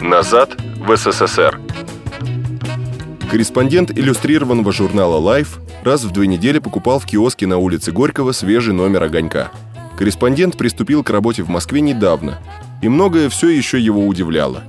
Назад в СССР. Корреспондент иллюстрированного журнала Life раз в две недели покупал в киоске на улице Горького свежий номер «Огонька». Корреспондент приступил к работе в Москве недавно, и многое все еще его удивляло.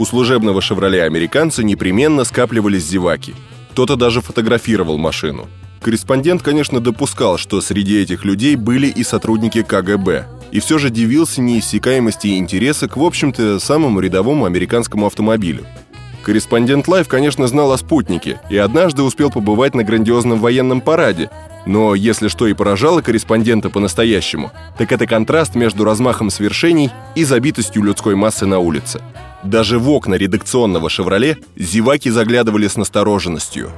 У служебного «Шевроле» американца непременно скапливались зеваки. Кто-то даже фотографировал машину. Корреспондент, конечно, допускал, что среди этих людей были и сотрудники КГБ, и все же дивился неиссякаемости интереса к, в общем-то, самому рядовому американскому автомобилю – Корреспондент Лайв, конечно, знал о спутнике и однажды успел побывать на грандиозном военном параде. Но если что и поражало корреспондента по-настоящему, так это контраст между размахом свершений и забитостью людской массы на улице. Даже в окна редакционного «Шевроле» зеваки заглядывали с настороженностью.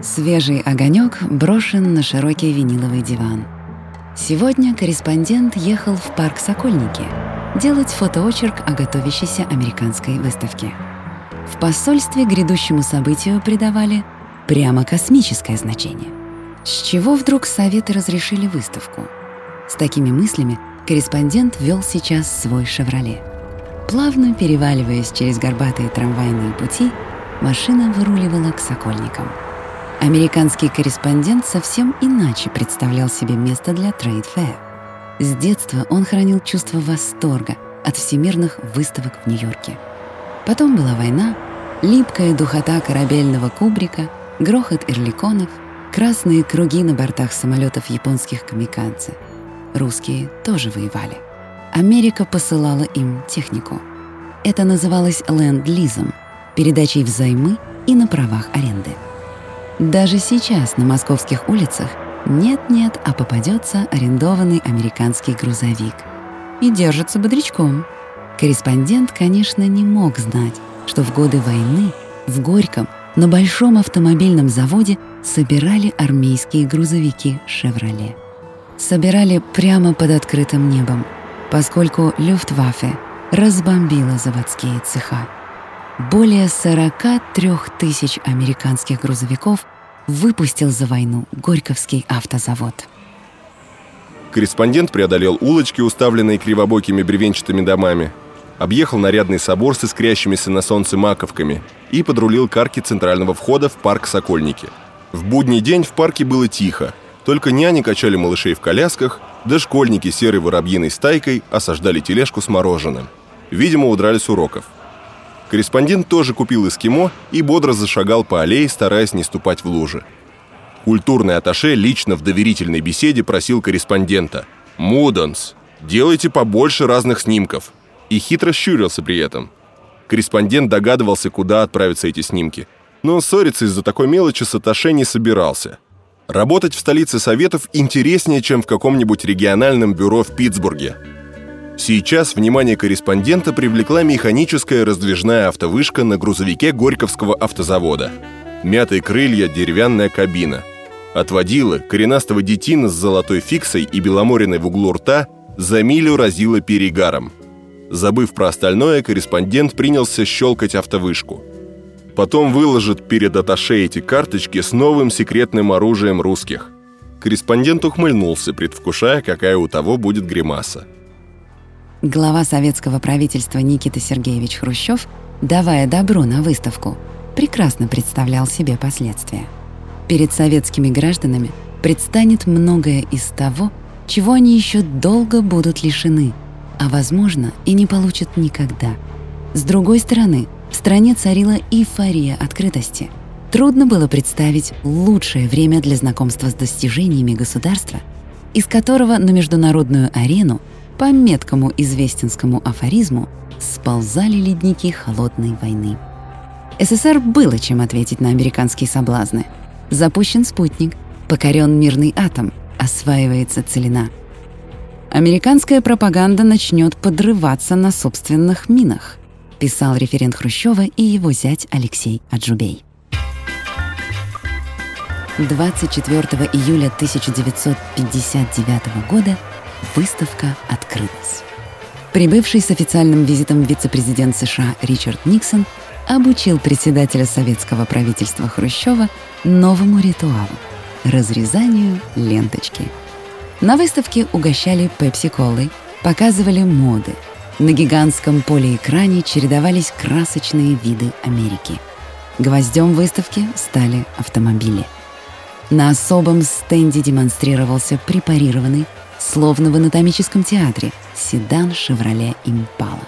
Свежий огонек брошен на широкий виниловый диван. Сегодня корреспондент ехал в парк «Сокольники», делать фотоочерк о готовящейся американской выставке. В посольстве грядущему событию придавали прямо космическое значение. С чего вдруг Советы разрешили выставку? С такими мыслями корреспондент вел сейчас свой «Шевроле». Плавно переваливаясь через горбатые трамвайные пути, машина выруливала к Сокольникам. Американский корреспондент совсем иначе представлял себе место для трейд-фэя. С детства он хранил чувство восторга от всемирных выставок в Нью-Йорке. Потом была война, липкая духота корабельного кубрика, грохот эрликонов, красные круги на бортах самолетов японских камикадзе. Русские тоже воевали. Америка посылала им технику. Это называлось ленд-лизом, передачей взаймы и на правах аренды. Даже сейчас на московских улицах – нет-нет, а попадется арендованный американский грузовик. И держится бодрячком. Корреспондент, конечно, не мог знать, что в годы войны в Горьком на большом автомобильном заводе собирали армейские грузовики «Шевроле». Собирали прямо под открытым небом, поскольку Люфтваффе разбомбила заводские цеха. Более 43 тысяч американских грузовиков – выпустил за войну Горьковский автозавод. Корреспондент преодолел улочки, уставленные кривобокими бревенчатыми домами, объехал нарядный собор с искрящимися на солнце маковками и подрулил к арке центрального входа в парк Сокольники. В будний день в парке было тихо, только няни качали малышей в колясках, да школьники серой воробьиной стайкой осаждали тележку с мороженым. Видимо, удрали уроков. Корреспондент тоже купил эскимо и бодро зашагал по аллее, стараясь не ступать в лужи. Культурный аташе лично в доверительной беседе просил корреспондента «Муданс, делайте побольше разных снимков» и хитро щурился при этом. Корреспондент догадывался, куда отправятся эти снимки, но ссориться из-за такой мелочи с аташе не собирался. Работать в столице Советов интереснее, чем в каком-нибудь региональном бюро в Питтсбурге – Сейчас внимание корреспондента привлекла механическая раздвижная автовышка на грузовике Горьковского автозавода. Мятые крылья, деревянная кабина. Отводила коренастого детина с золотой фиксой и беломориной в углу рта за милю разила перегаром. Забыв про остальное, корреспондент принялся щелкать автовышку. Потом выложит перед аташе эти карточки с новым секретным оружием русских. Корреспондент ухмыльнулся, предвкушая, какая у того будет гримаса. Глава советского правительства Никита Сергеевич Хрущев, давая добро на выставку, прекрасно представлял себе последствия. Перед советскими гражданами предстанет многое из того, чего они еще долго будут лишены, а, возможно, и не получат никогда. С другой стороны, в стране царила эйфория открытости. Трудно было представить лучшее время для знакомства с достижениями государства, из которого на международную арену по меткому известенскому афоризму сползали ледники холодной войны. СССР было чем ответить на американские соблазны. Запущен спутник, покорен мирный атом, осваивается целина. Американская пропаганда начнет подрываться на собственных минах, писал референт Хрущева и его зять Алексей Аджубей. 24 июля 1959 года выставка открылась. Прибывший с официальным визитом вице-президент США Ричард Никсон обучил председателя советского правительства Хрущева новому ритуалу — разрезанию ленточки. На выставке угощали пепси-колой, показывали моды, На гигантском полеэкране чередовались красочные виды Америки. Гвоздем выставки стали автомобили. На особом стенде демонстрировался препарированный, словно в анатомическом театре, седан «Шевроле Импала».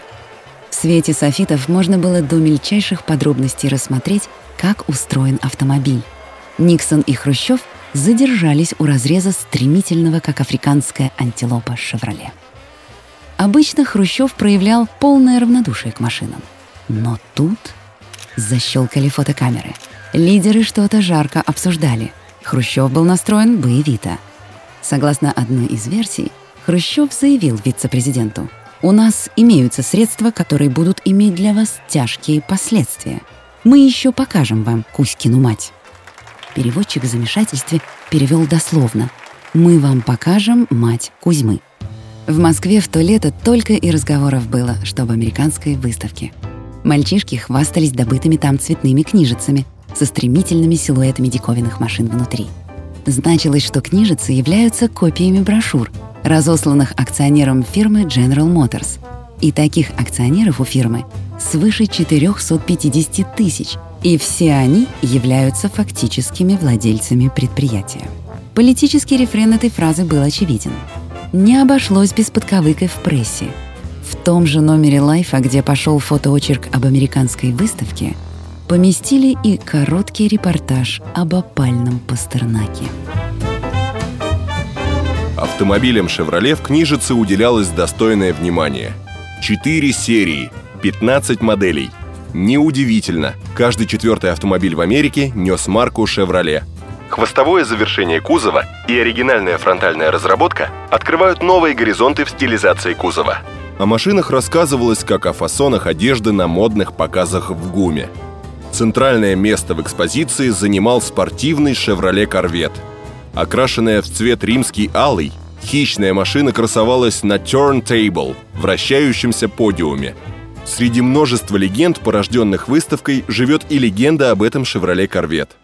В свете софитов можно было до мельчайших подробностей рассмотреть, как устроен автомобиль. Никсон и Хрущев задержались у разреза стремительного, как африканская антилопа «Шевроле». Обычно Хрущев проявлял полное равнодушие к машинам. Но тут защелкали фотокамеры. Лидеры что-то жарко обсуждали. Хрущев был настроен боевито. Согласно одной из версий, Хрущев заявил вице-президенту, «У нас имеются средства, которые будут иметь для вас тяжкие последствия. Мы еще покажем вам Кузькину мать». Переводчик в замешательстве перевел дословно «Мы вам покажем мать Кузьмы». В Москве в то лето только и разговоров было, что об американской выставке. Мальчишки хвастались добытыми там цветными книжицами со стремительными силуэтами диковинных машин внутри. Значилось, что книжицы являются копиями брошюр, разосланных акционерам фирмы General Motors. И таких акционеров у фирмы свыше 450 тысяч, и все они являются фактическими владельцами предприятия. Политический рефрен этой фразы был очевиден — не обошлось без подковыка в прессе. В том же номере «Лайфа», где пошел фотоочерк об американской выставке, поместили и короткий репортаж об опальном Пастернаке. Автомобилям «Шевроле» в книжице уделялось достойное внимание. Четыре серии, 15 моделей. Неудивительно, каждый четвертый автомобиль в Америке нес марку «Шевроле», Хвостовое завершение кузова и оригинальная фронтальная разработка открывают новые горизонты в стилизации кузова. О машинах рассказывалось как о фасонах одежды на модных показах в ГУМе. Центральное место в экспозиции занимал спортивный «Шевроле Корвет». Окрашенная в цвет римский алый, хищная машина красовалась на turntable, вращающемся подиуме. Среди множества легенд, порожденных выставкой, живет и легенда об этом «Шевроле Корвет».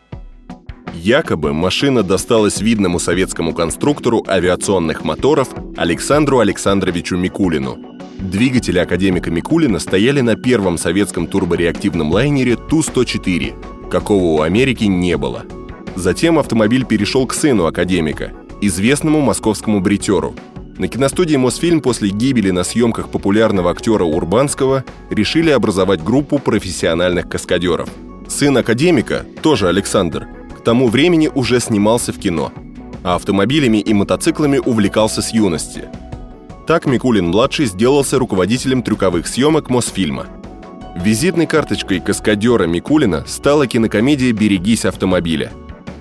Якобы машина досталась видному советскому конструктору авиационных моторов Александру Александровичу Микулину. Двигатели академика Микулина стояли на первом советском турбореактивном лайнере Ту-104, какого у Америки не было. Затем автомобиль перешел к сыну академика, известному московскому бритеру. На киностудии «Мосфильм» после гибели на съемках популярного актера Урбанского решили образовать группу профессиональных каскадеров. Сын академика, тоже Александр, тому времени уже снимался в кино, а автомобилями и мотоциклами увлекался с юности. Так Микулин-младший сделался руководителем трюковых съемок Мосфильма. Визитной карточкой каскадера Микулина стала кинокомедия «Берегись автомобиля».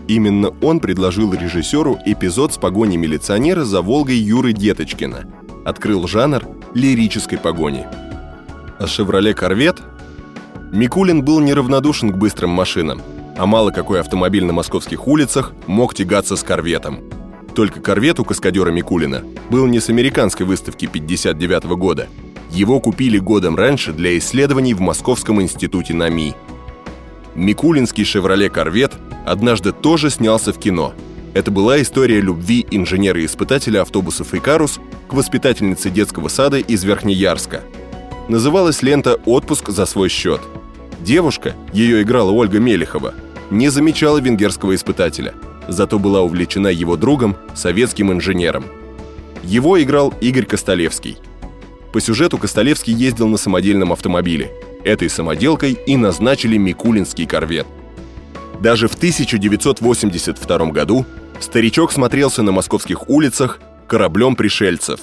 Именно он предложил режиссеру эпизод с погоней милиционера за «Волгой» Юры Деточкина. Открыл жанр лирической погони. А «Шевроле Корвет» Микулин был неравнодушен к быстрым машинам – а мало какой автомобиль на московских улицах мог тягаться с корветом. Только корвет у каскадера Микулина был не с американской выставки 59 -го года. Его купили годом раньше для исследований в Московском институте НАМИ. Микулинский «Шевроле Корвет» однажды тоже снялся в кино. Это была история любви инженера-испытателя автобусов «Икарус» к воспитательнице детского сада из Верхнеярска. Называлась лента «Отпуск за свой счет». Девушка, ее играла Ольга Мелехова, не замечала венгерского испытателя, зато была увлечена его другом, советским инженером. Его играл Игорь Костолевский. По сюжету Костолевский ездил на самодельном автомобиле. Этой самоделкой и назначили Микулинский корвет. Даже в 1982 году старичок смотрелся на московских улицах кораблем пришельцев.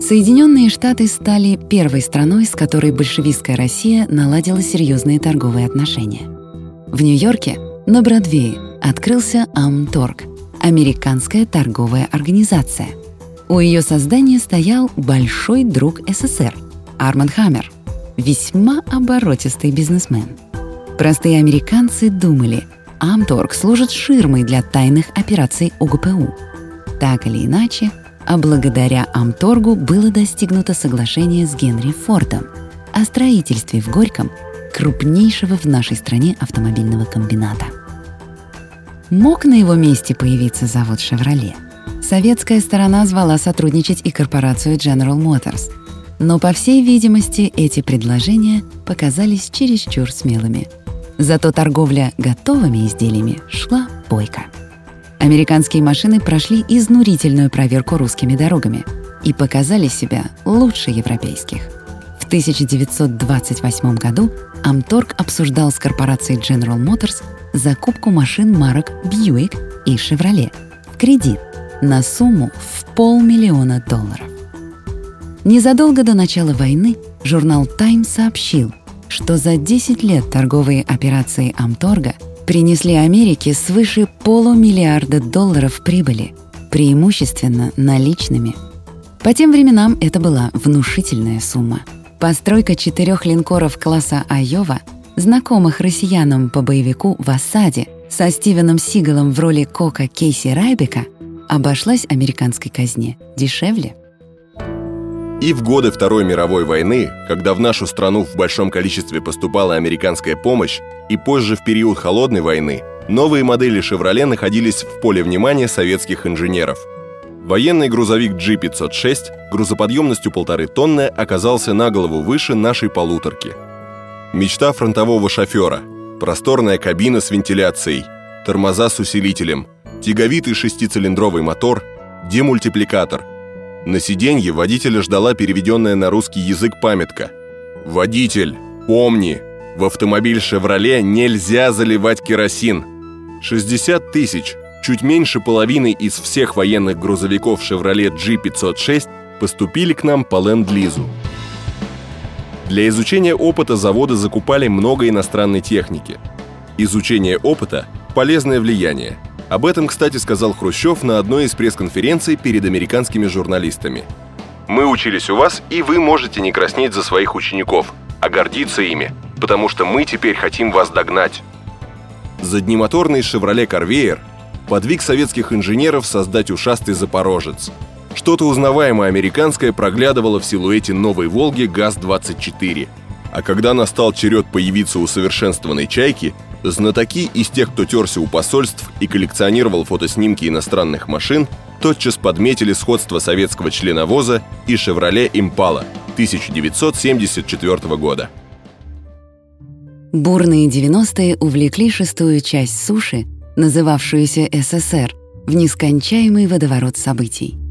Соединенные Штаты стали первой страной, с которой большевистская Россия наладила серьезные торговые отношения. В Нью-Йорке на Бродвее открылся Амторг — американская торговая организация. У ее создания стоял большой друг СССР — Арман Хаммер, весьма оборотистый бизнесмен. Простые американцы думали, Амторг служит ширмой для тайных операций УГПУ. Так или иначе, а благодаря Амторгу было достигнуто соглашение с Генри Фордом о строительстве в Горьком крупнейшего в нашей стране автомобильного комбината. Мог на его месте появиться завод «Шевроле». Советская сторона звала сотрудничать и корпорацию General Motors. Но, по всей видимости, эти предложения показались чересчур смелыми. Зато торговля готовыми изделиями шла бойко. Американские машины прошли изнурительную проверку русскими дорогами и показали себя лучше европейских. В 1928 году Амторг обсуждал с корпорацией General Motors закупку машин марок Buick и Chevrolet в кредит на сумму в полмиллиона долларов. Незадолго до начала войны журнал Time сообщил, что за 10 лет торговые операции Амторга принесли Америке свыше полумиллиарда долларов прибыли, преимущественно наличными. По тем временам это была внушительная сумма. Постройка четырех линкоров класса «Айова», знакомых россиянам по боевику в осаде со Стивеном Сигалом в роли Кока Кейси Райбека, обошлась американской казне дешевле. И в годы Второй мировой войны, когда в нашу страну в большом количестве поступала американская помощь, и позже в период Холодной войны, новые модели «Шевроле» находились в поле внимания советских инженеров. Военный грузовик G506 грузоподъемностью полторы тонны оказался на голову выше нашей полуторки. Мечта фронтового шофера – просторная кабина с вентиляцией, тормоза с усилителем, тяговитый шестицилиндровый мотор, демультипликатор – на сиденье водителя ждала переведенная на русский язык памятка. «Водитель, помни, в автомобиль «Шевроле» нельзя заливать керосин. 60 тысяч, чуть меньше половины из всех военных грузовиков «Шевроле» G506 поступили к нам по ленд-лизу. Для изучения опыта заводы закупали много иностранной техники. Изучение опыта – полезное влияние – об этом, кстати, сказал Хрущев на одной из пресс-конференций перед американскими журналистами. «Мы учились у вас, и вы можете не краснеть за своих учеников, а гордиться ими, потому что мы теперь хотим вас догнать». Заднемоторный «Шевроле Корвеер» подвиг советских инженеров создать ушастый «Запорожец». Что-то узнаваемое американское проглядывало в силуэте новой «Волги» ГАЗ-24. А когда настал черед появиться усовершенствованной «Чайки», Знатоки из тех, кто терся у посольств и коллекционировал фотоснимки иностранных машин, тотчас подметили сходство советского членовоза и «Шевроле Импала» 1974 года. Бурные 90-е увлекли шестую часть суши, называвшуюся СССР, в нескончаемый водоворот событий.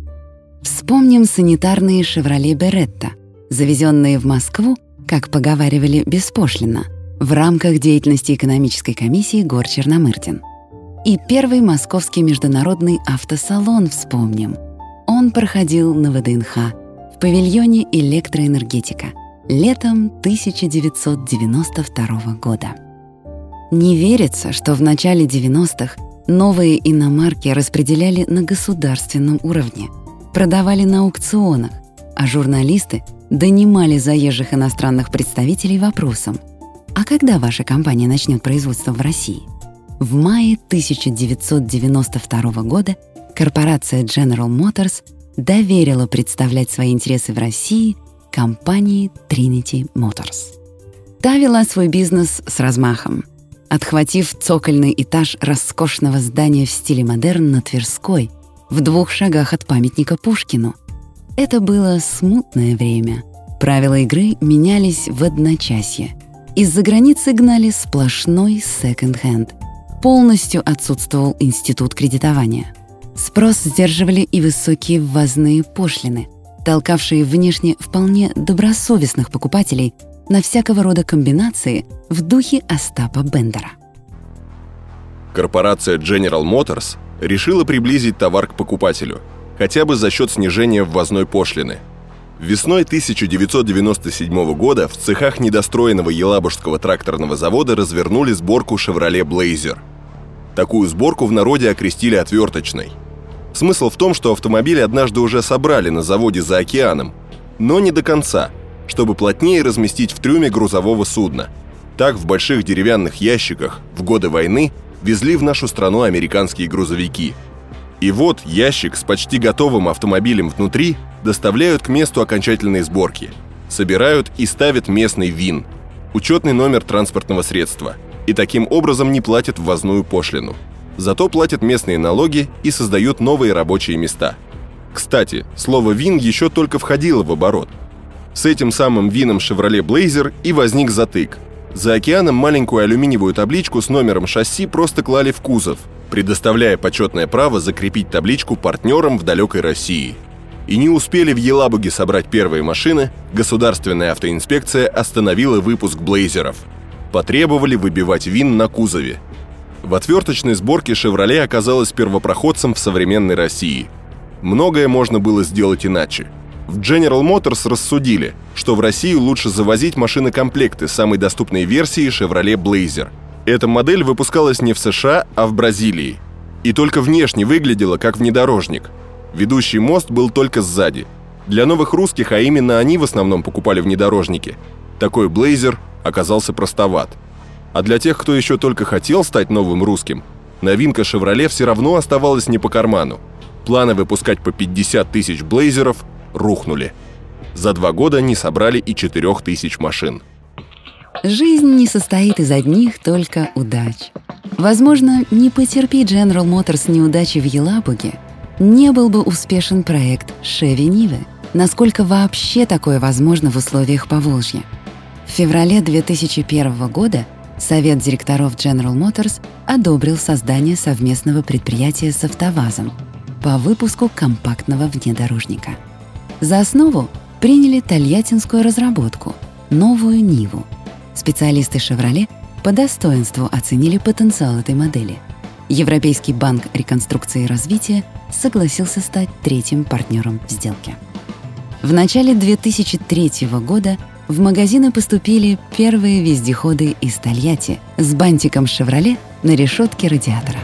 Вспомним санитарные «Шевроле Беретта», завезенные в Москву, как поговаривали, беспошлино – в рамках деятельности экономической комиссии Гор Черномырдин. И первый московский международный автосалон вспомним. Он проходил на ВДНХ в павильоне «Электроэнергетика» летом 1992 года. Не верится, что в начале 90-х новые иномарки распределяли на государственном уровне, продавали на аукционах, а журналисты донимали заезжих иностранных представителей вопросом – а когда ваша компания начнет производство в России? В мае 1992 года корпорация General Motors доверила представлять свои интересы в России компании Trinity Motors. Та вела свой бизнес с размахом, отхватив цокольный этаж роскошного здания в стиле модерн на Тверской, в двух шагах от памятника Пушкину. Это было смутное время. Правила игры менялись в одночасье — из-за границы гнали сплошной секонд-хенд. Полностью отсутствовал институт кредитования. Спрос сдерживали и высокие ввозные пошлины, толкавшие внешне вполне добросовестных покупателей на всякого рода комбинации в духе Остапа Бендера. Корпорация General Motors решила приблизить товар к покупателю, хотя бы за счет снижения ввозной пошлины – Весной 1997 года в цехах недостроенного Елабужского тракторного завода развернули сборку «Шевроле Блейзер». Такую сборку в народе окрестили отверточной. Смысл в том, что автомобиль однажды уже собрали на заводе за океаном, но не до конца, чтобы плотнее разместить в трюме грузового судна. Так в больших деревянных ящиках в годы войны везли в нашу страну американские грузовики. И вот ящик с почти готовым автомобилем внутри доставляют к месту окончательной сборки, собирают и ставят местный ВИН – учетный номер транспортного средства, и таким образом не платят ввозную пошлину. Зато платят местные налоги и создают новые рабочие места. Кстати, слово «ВИН» еще только входило в оборот. С этим самым вином Chevrolet Blazer и возник затык. За океаном маленькую алюминиевую табличку с номером шасси просто клали в кузов, предоставляя почетное право закрепить табличку партнерам в далекой России. И не успели в Елабуге собрать первые машины, государственная автоинспекция остановила выпуск блейзеров. Потребовали выбивать вин на кузове. В отверточной сборке «Шевроле» оказалась первопроходцем в современной России. Многое можно было сделать иначе. В General Motors рассудили, что в Россию лучше завозить машины-комплекты самой доступной версии Chevrolet Blazer. Эта модель выпускалась не в США, а в Бразилии. И только внешне выглядела как внедорожник. Ведущий мост был только сзади. Для новых русских, а именно они в основном покупали внедорожники, такой Blazer оказался простоват – а для тех, кто еще только хотел стать новым русским, новинка «Шевроле» все равно оставалась не по карману. Планы выпускать по 50 тысяч блейзеров рухнули. За два года не собрали и 4 тысяч машин. Жизнь не состоит из одних только удач. Возможно, не потерпи General Motors неудачи в Елабуге, не был бы успешен проект Chevy Нивы. Насколько вообще такое возможно в условиях Поволжья? В феврале 2001 года Совет директоров General Motors одобрил создание совместного предприятия с «АвтоВАЗом» по выпуску компактного внедорожника. За основу приняли тольяттинскую разработку — новую Ниву. Специалисты «Шевроле» по достоинству оценили потенциал этой модели. Европейский банк реконструкции и развития согласился стать третьим партнером в сделке. В начале 2003 года в магазины поступили первые вездеходы из Тольятти с бантиком «Шевроле» на решетке радиатора.